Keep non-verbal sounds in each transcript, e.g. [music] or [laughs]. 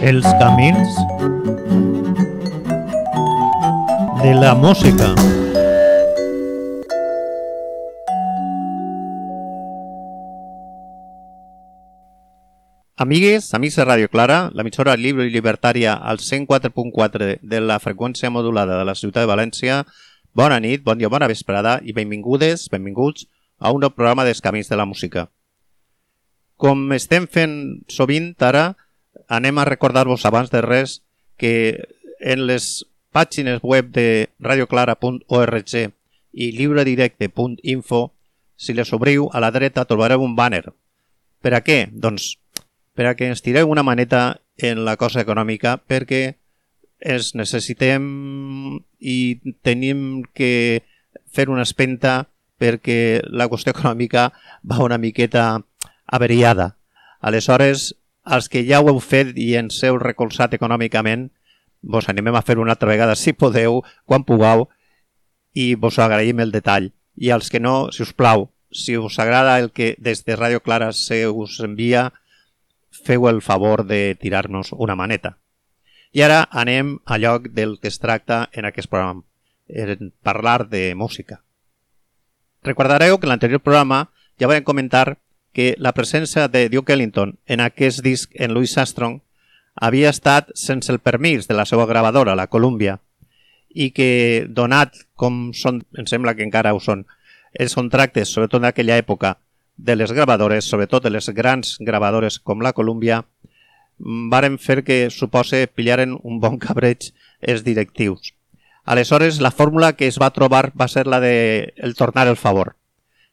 Els camins de la música. Amigues, amics de Ràdio Clara, l'emissora lliure i libertària al 104.4 de la freqüència modulada de la ciutat de València, bona nit, bon dia, bona vesprada i benvingudes, benvinguts a un nou programa dels Camins de la Música. Com estem fent sovint ara, anem a recordar-vos abans de res que en les pàgines web de radioclara.org i llibredirecte.info, si les obriu, a la dreta trobareu un banner. Per a què? Doncs per a que ens tireu una maneta en la cosa econòmica perquè ens necessitem i tenim que fer una espenta perquè la qüestió econòmica va una miqueta averiada. Aleshores, els que ja ho heu fet i ens heu recolzat econòmicament, vos animem a fer una altra vegada, si podeu, quan pugueu, i vos agraïm el detall. I als que no, si us plau, si us agrada el que des de Ràdio Clara se us envia, feu el favor de tirar-nos una maneta. I ara anem a lloc del que es tracta en aquest programa, en parlar de música. Recordareu que en l'anterior programa ja vam comentar que la presència de Duke Ellington en aquest disc en Louis Armstrong havia estat sense el permís de la seva gravadora, la Columbia, i que, donat com són, em sembla que encara ho són, els contractes, sobretot en aquella època, de les gravadores, sobretot de les grans gravadores com la Columbia, varen fer que supose pillaren un bon cabreig els directius. Aleshores, la fórmula que es va trobar va ser la de el tornar el favor.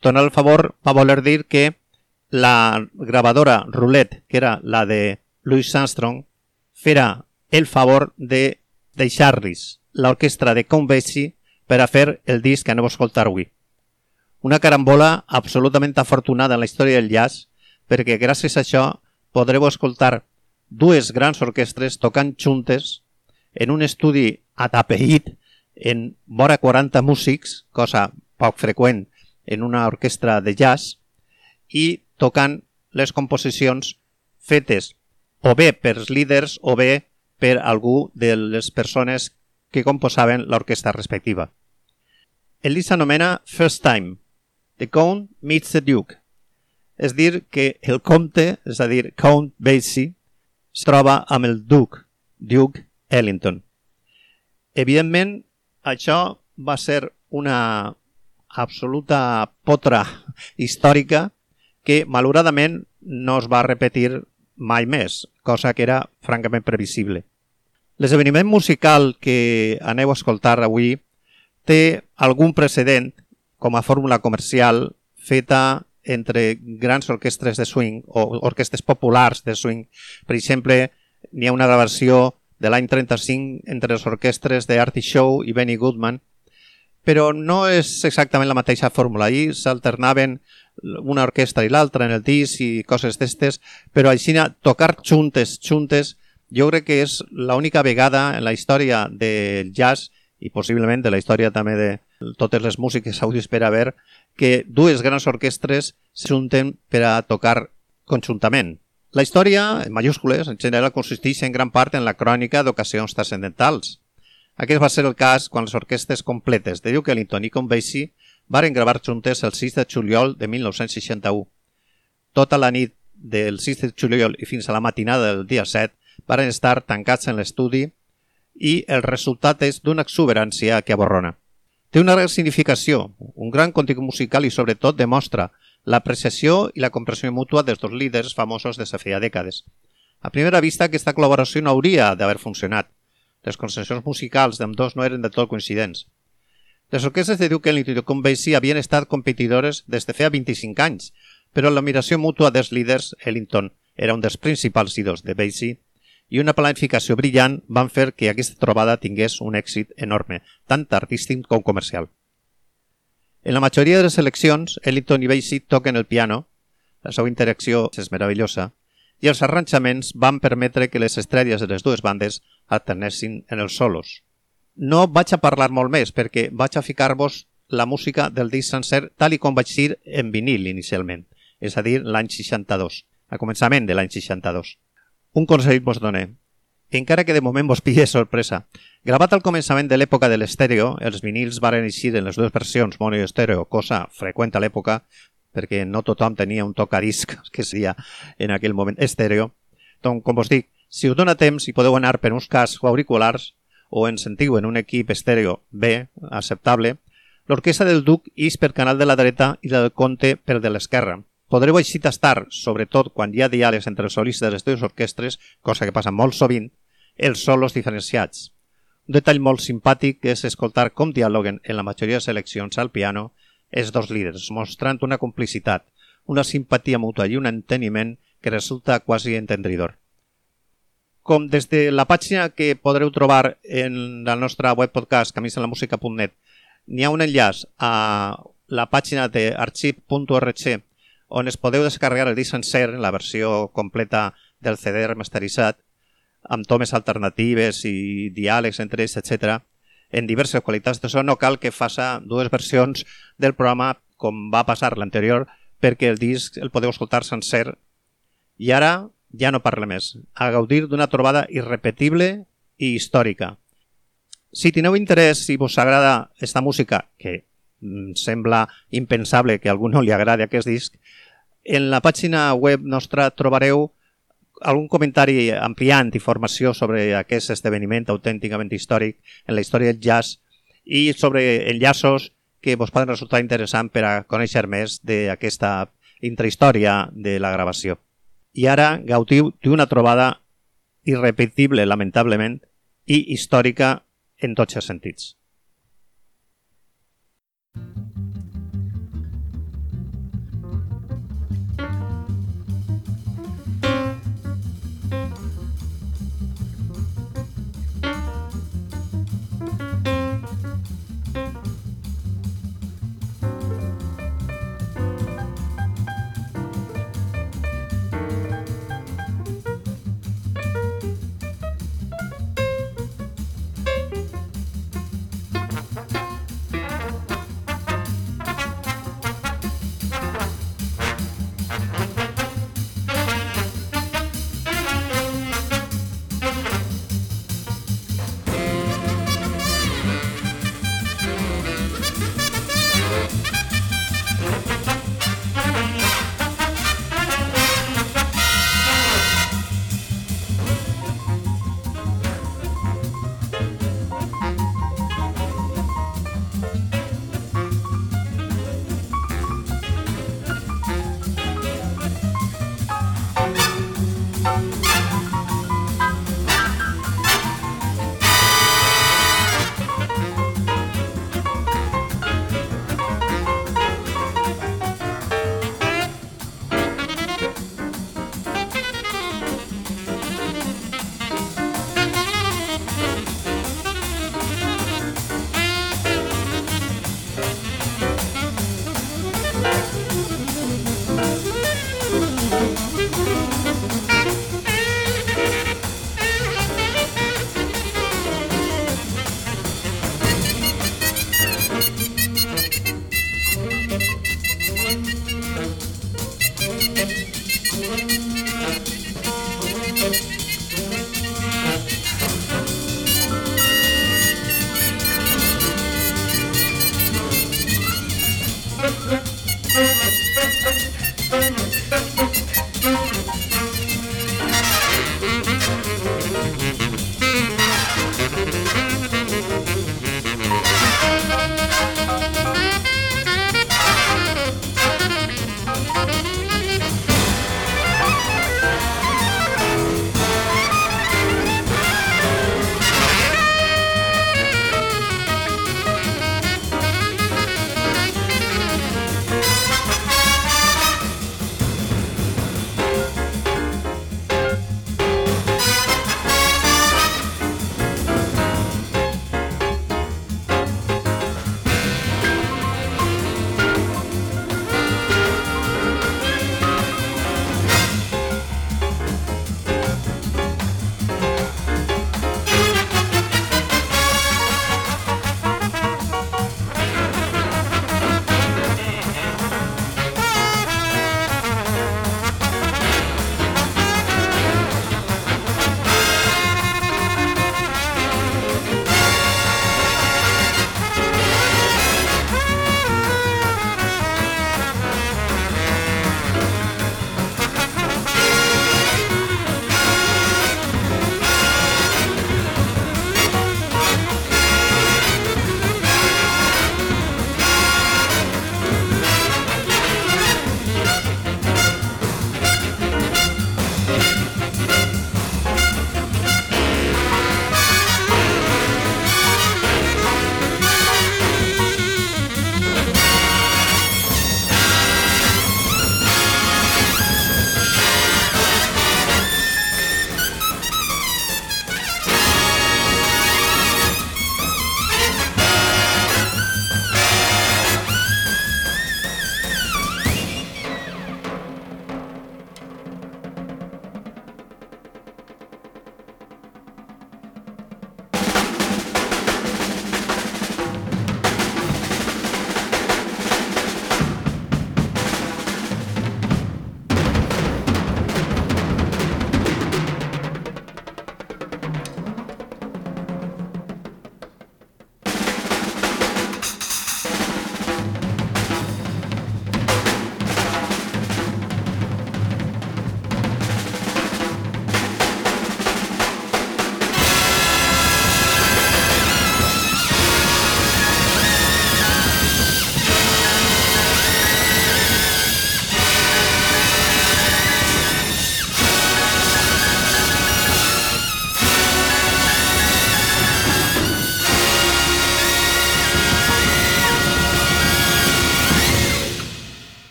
Tornar el favor va voler dir que la gravadora Roulette, que era la de Louis Armstrong, fera el favor de deixar-los l'orquestra de Count Basie per a fer el disc que aneu a escoltar avui. Una carambola absolutament afortunada en la història del jazz perquè gràcies a això podreu escoltar dues grans orquestres tocant juntes en un estudi atapeït en vora 40 músics, cosa poc freqüent en una orquestra de jazz, i tocant les composicions fetes o bé per líders o bé per algú de les persones que composaven l'orquestra respectiva. El s'anomena First Time, The Count Meets the Duke. És dir, que el comte, és a dir, Count Basie, es troba amb el Duke, Duke Ellington. Evidentment, això va ser una absoluta potra històrica que, malauradament, no es va repetir mai més, cosa que era francament previsible. L'esdeveniment musical que aneu a escoltar avui té algun precedent com a fórmula comercial feta entre grans orquestres de swing o orquestres populars de swing. Per exemple, n'hi ha una gravació de l'any 35 entre les orquestres de Artie Shaw i Benny Goodman, però no és exactament la mateixa fórmula. Ahir s'alternaven una orquestra i l'altra en el disc i coses d'estes, però així tocar juntes, juntes, jo crec que és l'única vegada en la història del jazz i possiblement de la història també de totes les músiques àudios per a veure que dues grans orquestres s'unten per a tocar conjuntament. La història, en majúscules, en general consisteix en gran part en la crònica d'ocasions transcendentals. Aquest va ser el cas quan les orquestes completes de Duke Ellington i Basie varen gravar juntes el 6 de juliol de 1961. Tota la nit del 6 de juliol i fins a la matinada del dia 7 varen estar tancats en l'estudi i el resultat és d'una exuberància que aborrona. Té una gran significació, un gran contingut musical i sobretot demostra l'apreciació i la comprensió mútua dels dos líders famosos de fa feia dècades. A primera vista, aquesta col·laboració no hauria d'haver funcionat. Les concepcions musicals d'ambdós no eren de tot coincidents. Les orquestes de Duke Ellington i Basie havien estat competidores des de feia 25 anys, però l'admiració mútua dels líders, Ellington era un dels principals ídols de Basie, i una planificació brillant van fer que aquesta trobada tingués un èxit enorme, tant artístic com comercial. En la majoria de les eleccions, Ellington i Basie toquen el piano, la seva interacció és meravellosa, i els arranjaments van permetre que les estrelles de les dues bandes alternessin en els solos. No vaig a parlar molt més perquè vaig a ficar-vos la música del disc sencer tal i com vaig dir en vinil inicialment, és a dir, l'any 62, a començament de l'any 62. Un consell vos doné. encara que de moment vos pille sorpresa. Gravat al començament de l'època de l'estèreo, els vinils varen eixir en les dues versions, mono i estèreo, cosa freqüent a l'època, perquè no tothom tenia un tocadisc, [laughs] que seria en aquell moment estèreo. Doncs, com vos dic, si us dona temps i podeu anar per uns cascs o auriculars o en sentiu en un equip estèreo bé, acceptable, l'orquestra del Duc ix per canal de la dreta i la del Conte per de l'esquerra. Podreu així tastar, sobretot quan hi ha diàlegs entre els solistes de les dues orquestres, cosa que passa molt sovint, els solos diferenciats. Un detall molt simpàtic és escoltar com dialoguen en la majoria de seleccions al piano els dos líders, mostrant una complicitat, una simpatia mútua i un enteniment que resulta quasi entendridor. Com des de la pàgina que podreu trobar en la nostra web podcast camisalamusica.net n'hi ha un enllaç a la pàgina d'arxiv.org on es podeu descarregar el disc sencer en la versió completa del CD remasteritzat, amb tomes alternatives i diàlegs entre ells, etc. en diverses qualitats de so. No cal que faça dues versions del programa com va passar l'anterior, perquè el disc el podeu escoltar sencer. I ara ja no parle més. A gaudir d'una trobada irrepetible i històrica. Si teniu interès, si vos agrada esta música, que Mm, sembla impensable que a algú no li agradi aquest disc, en la pàgina web nostra trobareu algun comentari ampliant informació sobre aquest esdeveniment autènticament històric en la història del jazz i sobre enllaços que vos poden resultar interessant per a conèixer més d'aquesta intrahistòria de la gravació. I ara gaudiu d'una trobada irrepetible, lamentablement, i històrica en tots els sentits.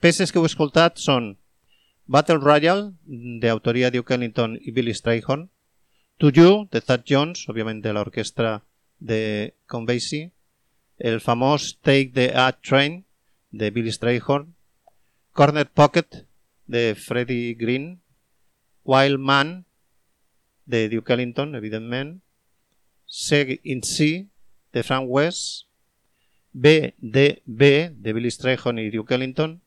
Peces que heu escoltat són Battle Royale, d'autoria Duke Ellington i Billy Strayhorn, To You, de Thad Jones, òbviament de l'orquestra de Count Basie, el famós Take the A Train, de Billy Strayhorn, Corner Pocket, de Freddie Green, Wild Man, de Duke Ellington, evidentment, Seg in C, de Frank West, BDB, de Billy Strayhorn i Duke Ellington,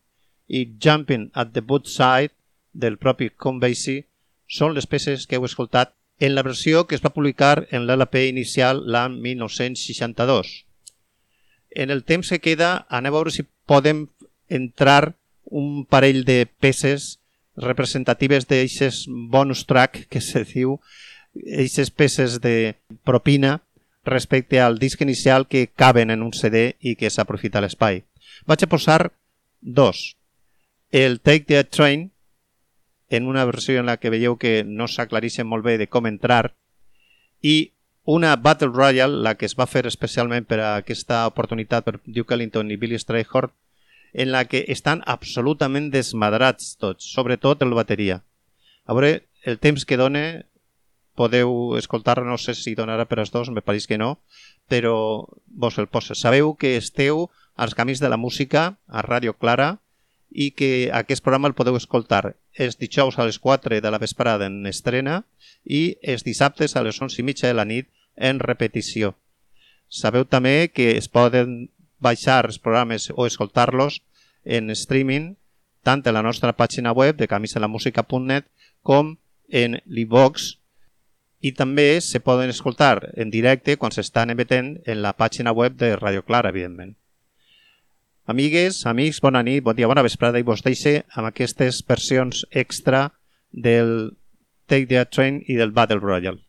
i Jumping at the Boot Side, del propi Basie, són les peces que heu escoltat en la versió que es va publicar en l'LP inicial l'any 1962. En el temps que queda, anem a veure si podem entrar un parell de peces representatives d'eixes bonus track, que se diu, eixes peces de propina respecte al disc inicial que caben en un CD i que s'aprofita l'espai. Vaig a posar dos. El Take the Train, en una versió en la que veieu que no s'aclarixen molt bé de com entrar, i una Battle Royale, la que es va fer especialment per a aquesta oportunitat per Duke Ellington i Billy Strayhorn, en la que estan absolutament desmadrats tots, sobretot el bateria. A veure, el temps que dona, podeu escoltar, no sé si donarà per als dos, me pareix que no, però vos el posa. Sabeu que esteu als camins de la música, a Ràdio Clara, i que aquest programa el podeu escoltar els dijous a les 4 de la vesprada en estrena i els dissabtes a les 11 i mitja de la nit en repetició. Sabeu també que es poden baixar els programes o escoltar-los en streaming tant en la nostra pàgina web de camisalamusica.net com en l'Ivox i també se poden escoltar en directe quan s'estan emetent en la pàgina web de Radio Clara, evidentment. Amigues, amics, bona nit, bon dia, bona vesprada i vos deixe amb aquestes versions extra del Take the Train i del Battle Royale.